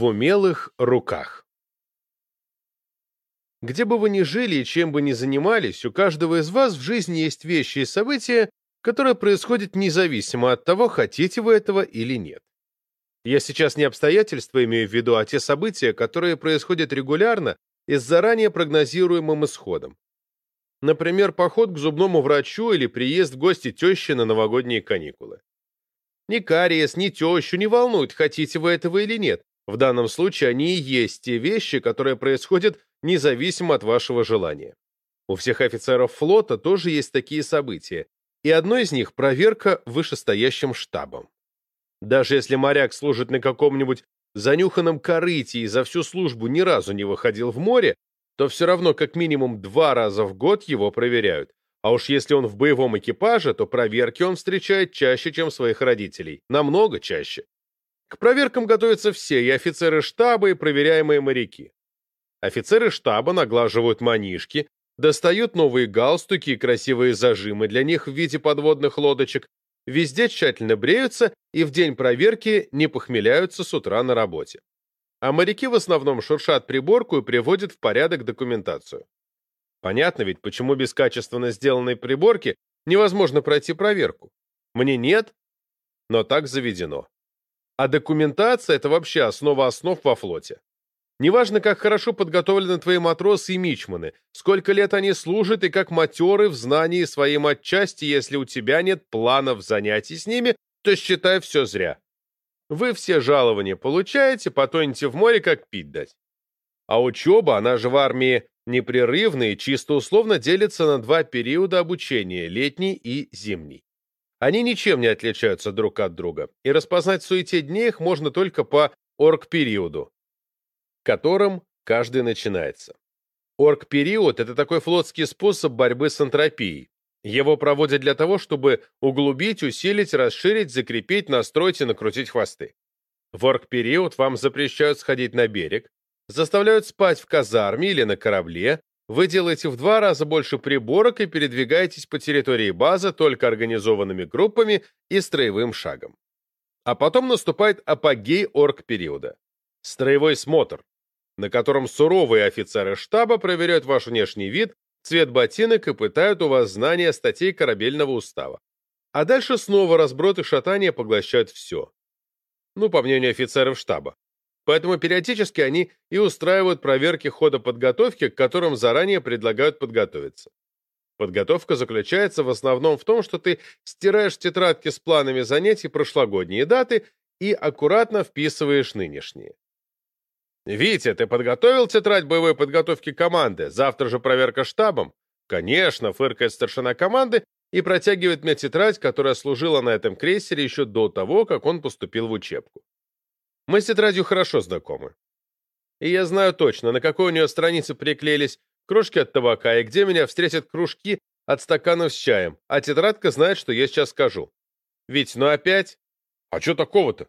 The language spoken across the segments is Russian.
В умелых руках. Где бы вы ни жили и чем бы ни занимались, у каждого из вас в жизни есть вещи и события, которые происходят независимо от того, хотите вы этого или нет. Я сейчас не обстоятельства имею в виду, а те события, которые происходят регулярно и с заранее прогнозируемым исходом. Например, поход к зубному врачу или приезд в гости тещи на новогодние каникулы. Ни кариес, ни тещу не волнует, хотите вы этого или нет. В данном случае они и есть те вещи, которые происходят независимо от вашего желания. У всех офицеров флота тоже есть такие события, и одно из них – проверка вышестоящим штабом. Даже если моряк служит на каком-нибудь занюханном корыте и за всю службу ни разу не выходил в море, то все равно как минимум два раза в год его проверяют. А уж если он в боевом экипаже, то проверки он встречает чаще, чем своих родителей. Намного чаще. К проверкам готовятся все, и офицеры штаба, и проверяемые моряки. Офицеры штаба наглаживают манишки, достают новые галстуки и красивые зажимы для них в виде подводных лодочек, везде тщательно бреются и в день проверки не похмеляются с утра на работе. А моряки в основном шуршат приборку и приводят в порядок документацию. Понятно ведь, почему без качественно сделанной приборки невозможно пройти проверку. Мне нет, но так заведено. А документация – это вообще основа основ во флоте. Неважно, как хорошо подготовлены твои матросы и мичманы, сколько лет они служат и как матеры в знании своей матчасти, если у тебя нет планов занятий с ними, то считай все зря. Вы все жалования получаете, потонете в море, как пить дать. А учеба, она же в армии непрерывная и чисто условно делится на два периода обучения – летний и зимний. Они ничем не отличаются друг от друга, и распознать суете дней их можно только по орг-периоду, которым каждый начинается. Орг-период – это такой флотский способ борьбы с энтропией. Его проводят для того, чтобы углубить, усилить, расширить, закрепить, настроить и накрутить хвосты. В орг-период вам запрещают сходить на берег, заставляют спать в казарме или на корабле, вы делаете в два раза больше приборок и передвигаетесь по территории базы только организованными группами и строевым шагом. А потом наступает апогей орг-периода. Строевой смотр, на котором суровые офицеры штаба проверяют ваш внешний вид, цвет ботинок и пытают у вас знания статей корабельного устава. А дальше снова разброд и шатание поглощают все. Ну, по мнению офицеров штаба. Поэтому периодически они и устраивают проверки хода подготовки, к которым заранее предлагают подготовиться. Подготовка заключается в основном в том, что ты стираешь тетрадки с планами занятий прошлогодние даты и аккуратно вписываешь нынешние. «Витя, ты подготовил тетрадь боевой подготовки команды? Завтра же проверка штабом?» «Конечно», — фыркает старшина команды и протягивает мне тетрадь, которая служила на этом крейсере еще до того, как он поступил в учебку. Мы с тетрадью хорошо знакомы. И я знаю точно, на какой у нее странице приклеились кружки от табака и где меня встретят кружки от стаканов с чаем, а тетрадка знает, что я сейчас скажу. Ведь, ну опять? А что такого-то?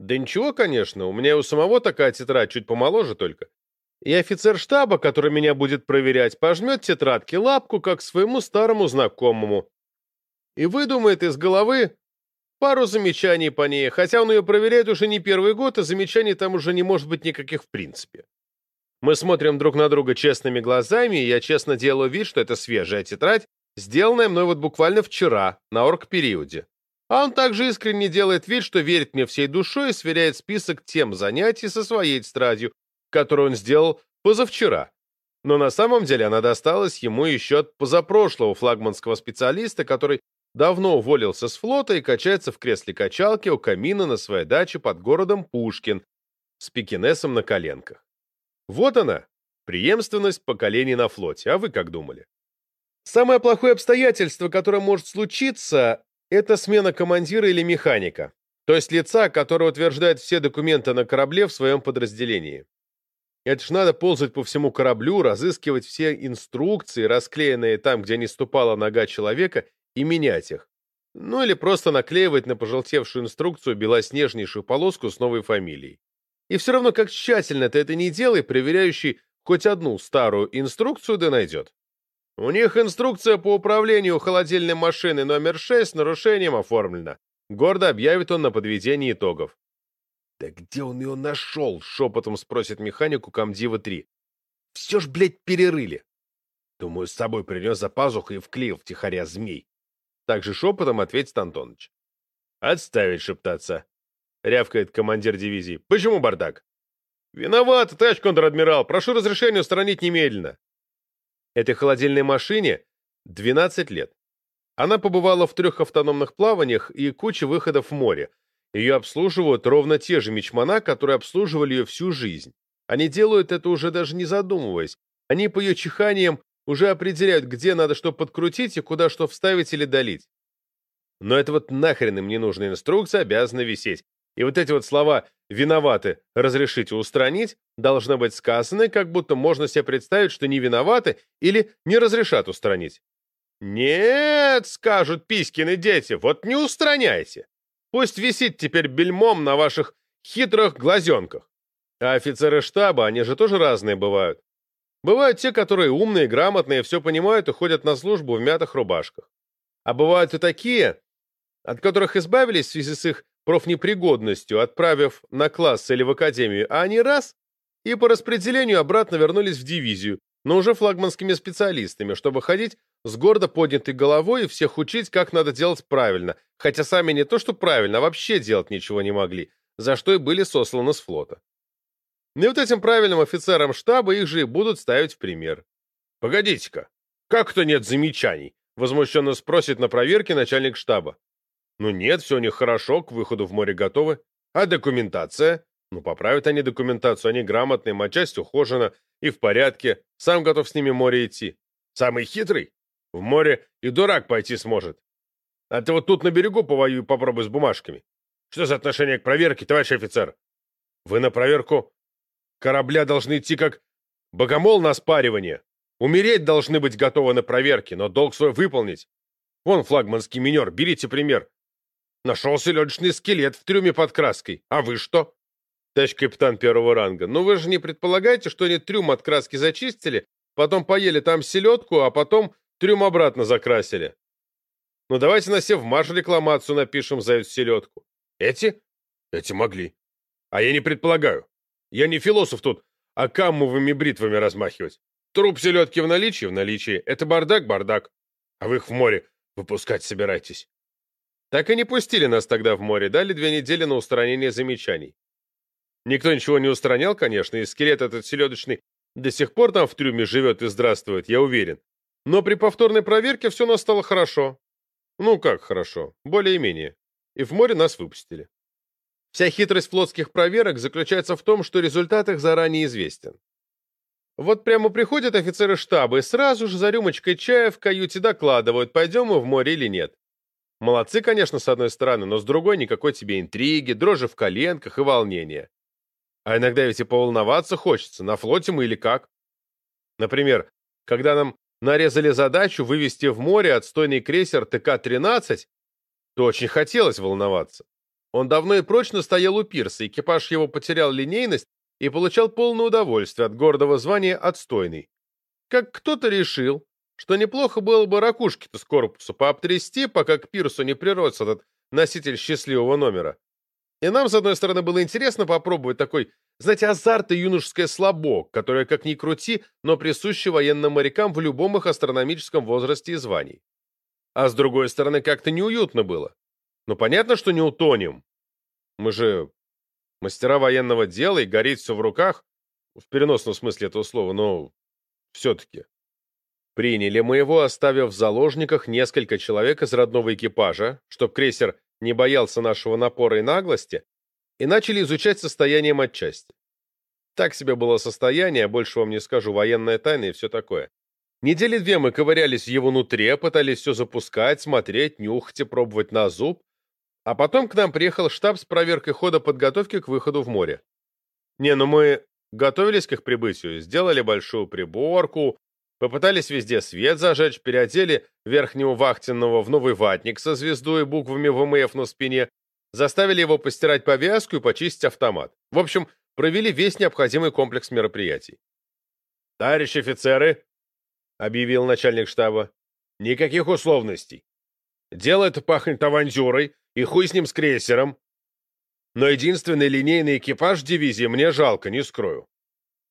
Да ничего, конечно, у меня у самого такая тетрадь, чуть помоложе только. И офицер штаба, который меня будет проверять, пожмет тетрадки лапку, как своему старому знакомому. И выдумает из головы Пару замечаний по ней, хотя он ее проверяет уже не первый год, и замечаний там уже не может быть никаких в принципе. Мы смотрим друг на друга честными глазами, и я честно делаю вид, что это свежая тетрадь, сделанная мной вот буквально вчера, на орг-периоде. А он также искренне делает вид, что верит мне всей душой и сверяет список тем занятий со своей тетрадью, которую он сделал позавчера. Но на самом деле она досталась ему еще от позапрошлого флагманского специалиста, который Давно уволился с флота и качается в кресле качалки у камина на своей даче под городом Пушкин с пекинесом на коленках. Вот она, преемственность поколений на флоте, а вы как думали? Самое плохое обстоятельство, которое может случиться, это смена командира или механика, то есть лица, которое утверждает все документы на корабле в своем подразделении. Это ж надо ползать по всему кораблю, разыскивать все инструкции, расклеенные там, где не ступала нога человека, и менять их. Ну или просто наклеивать на пожелтевшую инструкцию белоснежнейшую полоску с новой фамилией. И все равно, как тщательно ты это не делай, проверяющий хоть одну старую инструкцию да найдет. У них инструкция по управлению холодильной машиной номер 6 с нарушением оформлена. Гордо объявит он на подведении итогов. «Да где он ее нашел?» — шепотом спросит механику Камдива-3. «Все ж, блядь, перерыли!» Думаю, с собой принес за пазуху и вклеил втихаря змей. Также шепотом ответит Антоныч. «Отставить шептаться!» — рявкает командир дивизии. «Почему бардак?» «Виноват, товарищ контр-адмирал! Прошу разрешения устранить немедленно!» Этой холодильной машине 12 лет. Она побывала в трех автономных плаваниях и куче выходов в море. Ее обслуживают ровно те же мечмана, которые обслуживали ее всю жизнь. Они делают это уже даже не задумываясь. Они по ее чиханиям уже определяют, где надо что подкрутить и куда что вставить или долить. Но это вот нахрен им не нужная инструкция обязана висеть. И вот эти вот слова «виноваты», «разрешите устранить» должны быть сказаны, как будто можно себе представить, что не виноваты или не разрешат устранить. «Нет», — скажут Писькины дети, — «вот не устраняйте. Пусть висит теперь бельмом на ваших хитрых глазенках. А офицеры штаба, они же тоже разные бывают. Бывают те, которые умные, грамотные, все понимают и ходят на службу в мятых рубашках. А бывают и такие, от которых избавились в связи с их профнепригодностью, отправив на класс или в академию, а они раз и по распределению обратно вернулись в дивизию, но уже флагманскими специалистами, чтобы ходить с гордо поднятой головой и всех учить, как надо делать правильно, хотя сами не то что правильно, а вообще делать ничего не могли, за что и были сосланы с флота. И вот этим правильным офицерам штаба их же и будут ставить в пример. «Погодите-ка, как-то нет замечаний?» — возмущенно спросит на проверке начальник штаба. «Ну нет, все у них хорошо, к выходу в море готовы. А документация?» «Ну, поправят они документацию, они грамотные, матчасть ухожена и в порядке. Сам готов с ними море идти. Самый хитрый? В море и дурак пойти сможет. А ты вот тут на берегу повоюй попробуй с бумажками. Что за отношение к проверке, товарищ офицер? Вы на проверку корабля должны идти как богомол на спаривание. Умереть должны быть готовы на проверке, но долг свой выполнить. Вон флагманский минер, берите пример. Нашелся ледочный скелет в трюме под краской. А вы что? Товарищ капитан первого ранга, ну вы же не предполагаете, что они трюм от краски зачистили, потом поели там селедку, а потом трюм обратно закрасили? Ну давайте на сев марш рекламацию напишем за эту селедку. Эти? Эти могли. А я не предполагаю. Я не философ тут, а каммовыми бритвами размахивать. Труп селедки в наличии, в наличии. Это бардак, бардак. А вы их в море выпускать собираетесь. Так и не пустили нас тогда в море, дали две недели на устранение замечаний. Никто ничего не устранял, конечно, и скелет этот селедочный до сих пор там в трюме живет и здравствует, я уверен. Но при повторной проверке все у нас стало хорошо. Ну как хорошо, более-менее. И в море нас выпустили. Вся хитрость флотских проверок заключается в том, что результат их заранее известен. Вот прямо приходят офицеры штаба и сразу же за рюмочкой чая в каюте докладывают, пойдем мы в море или нет. Молодцы, конечно, с одной стороны, но с другой никакой тебе интриги, дрожи в коленках и волнения. А иногда ведь и поволноваться хочется, на флоте мы или как. Например, когда нам нарезали задачу вывести в море отстойный крейсер ТК-13, то очень хотелось волноваться. Он давно и прочно стоял у пирса, экипаж его потерял линейность и получал полное удовольствие от гордого звания «отстойный». Как кто-то решил, что неплохо было бы ракушки-то с корпуса пообтрясти, пока к пирсу не прирос этот носитель счастливого номера. И нам, с одной стороны, было интересно попробовать такой, знаете, азарт и юношеское слабо, которое, как ни крути, но присуще военным морякам в любом их астрономическом возрасте и звании. А с другой стороны, как-то неуютно было. Ну, понятно, что не утонем. Мы же мастера военного дела, и горит все в руках, в переносном смысле этого слова, но все-таки. Приняли мы его, оставив в заложниках несколько человек из родного экипажа, чтоб крейсер не боялся нашего напора и наглости, и начали изучать состояние матчасти. Так себе было состояние, больше вам не скажу, военная тайна и все такое. Недели две мы ковырялись его нутре, пытались все запускать, смотреть, нюхать и пробовать на зуб, а потом к нам приехал штаб с проверкой хода подготовки к выходу в море. Не, ну мы готовились к их прибытию, сделали большую приборку, попытались везде свет зажечь, переодели верхнего вахтенного в новый ватник со звездой и буквами ВМФ на спине, заставили его постирать повязку и почистить автомат. В общем, провели весь необходимый комплекс мероприятий. «Товарищи офицеры!» — объявил начальник штаба. «Никаких условностей. Дело это пахнет авантюрой, и хуй с ним с крейсером. Но единственный линейный экипаж дивизии мне жалко, не скрою.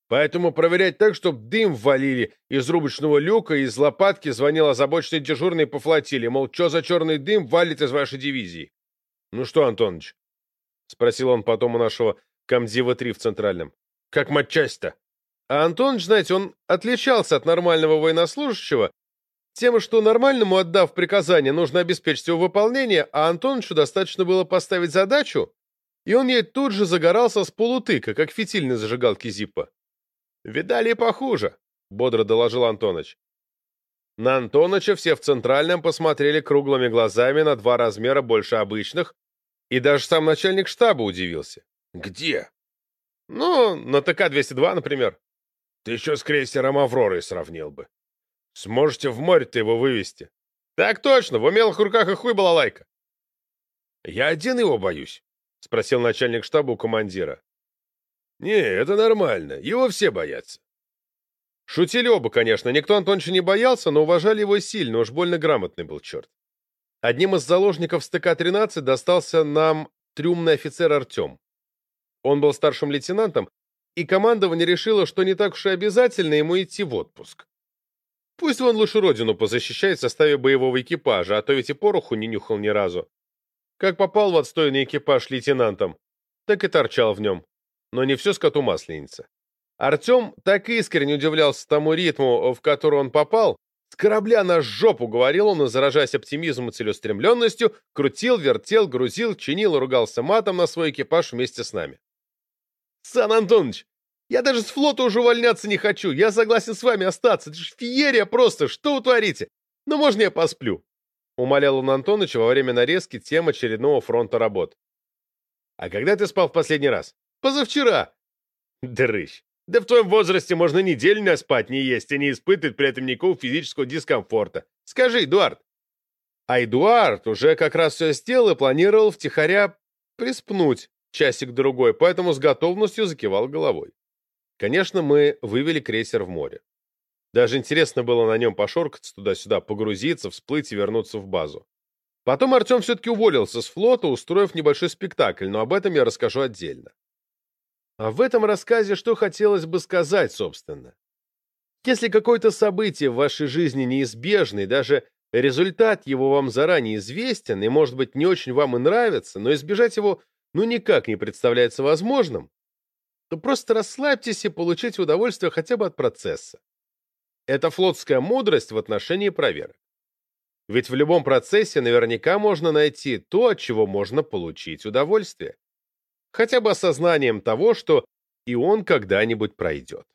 Поэтому проверять так, чтобы дым ввалили из рубочного люка и из лопатки звонил озабоченный дежурный по флотилии, мол, что за черный дым валит из вашей дивизии? Ну что, Антоныч? Спросил он потом у нашего комдива-3 в Центральном. Как матчасть-то? А Антоныч, знаете, он отличался от нормального военнослужащего тем, что нормальному, отдав приказание, нужно обеспечить его выполнение, а Антонычу достаточно было поставить задачу, и он ей тут же загорался с полутыка, как фитиль на зажигалке Зиппа. «Видали похуже», — бодро доложил Антоныч. На Антоныча все в Центральном посмотрели круглыми глазами на два размера больше обычных, и даже сам начальник штаба удивился. «Где?» «Ну, на ТК-202, например». «Ты еще с крейсером Авророй сравнил бы. Сможете в море-то его вывести?» «Так точно, в умелых руках и хуй была лайка». «Я один его боюсь», — спросил начальник штаба у командира. «Не, это нормально. Его все боятся». Шутили оба, конечно. Никто Антоновича не боялся, но уважали его сильно, уж больно грамотный был черт. Одним из заложников СТК-13 достался нам трюмный офицер Артем. Он был старшим лейтенантом, и командование решило, что не так уж и обязательно ему идти в отпуск. Пусть он лучше родину позащищает в составе боевого экипажа, а то ведь и пороху не нюхал ни разу. Как попал в отстойный экипаж лейтенантом, так и торчал в нем но не все скоту масленица. Артем так искренне удивлялся тому ритму, в который он попал. С корабля на жопу, говорил он, и, заражаясь оптимизмом и целеустремленностью, крутил, вертел, грузил, чинил и ругался матом на свой экипаж вместе с нами. «Сан Антонович, я даже с флота уже увольняться не хочу. Я согласен с вами остаться. Это же феерия просто. Что вы творите? Ну, можно я посплю?» Умолял он Антоновича во время нарезки тем очередного фронта работ. «А когда ты спал в последний раз?» Позавчера. Дрыщ. Да в твоем возрасте можно неделю не спать, не есть, и не испытывать при этом никакого физического дискомфорта. Скажи, Эдуард. А Эдуард уже как раз все сделал и планировал втихаря приспнуть часик-другой, поэтому с готовностью закивал головой. Конечно, мы вывели крейсер в море. Даже интересно было на нем пошоркаться туда-сюда, погрузиться, всплыть и вернуться в базу. Потом Артем все-таки уволился с флота, устроив небольшой спектакль, но об этом я расскажу отдельно. А в этом рассказе что хотелось бы сказать, собственно? Если какое-то событие в вашей жизни неизбежно, и даже результат его вам заранее известен, и, может быть, не очень вам и нравится, но избежать его ну никак не представляется возможным, то просто расслабьтесь и получите удовольствие хотя бы от процесса. Это флотская мудрость в отношении проверок. Ведь в любом процессе наверняка можно найти то, от чего можно получить удовольствие хотя бы осознанием того, что и он когда-нибудь пройдет.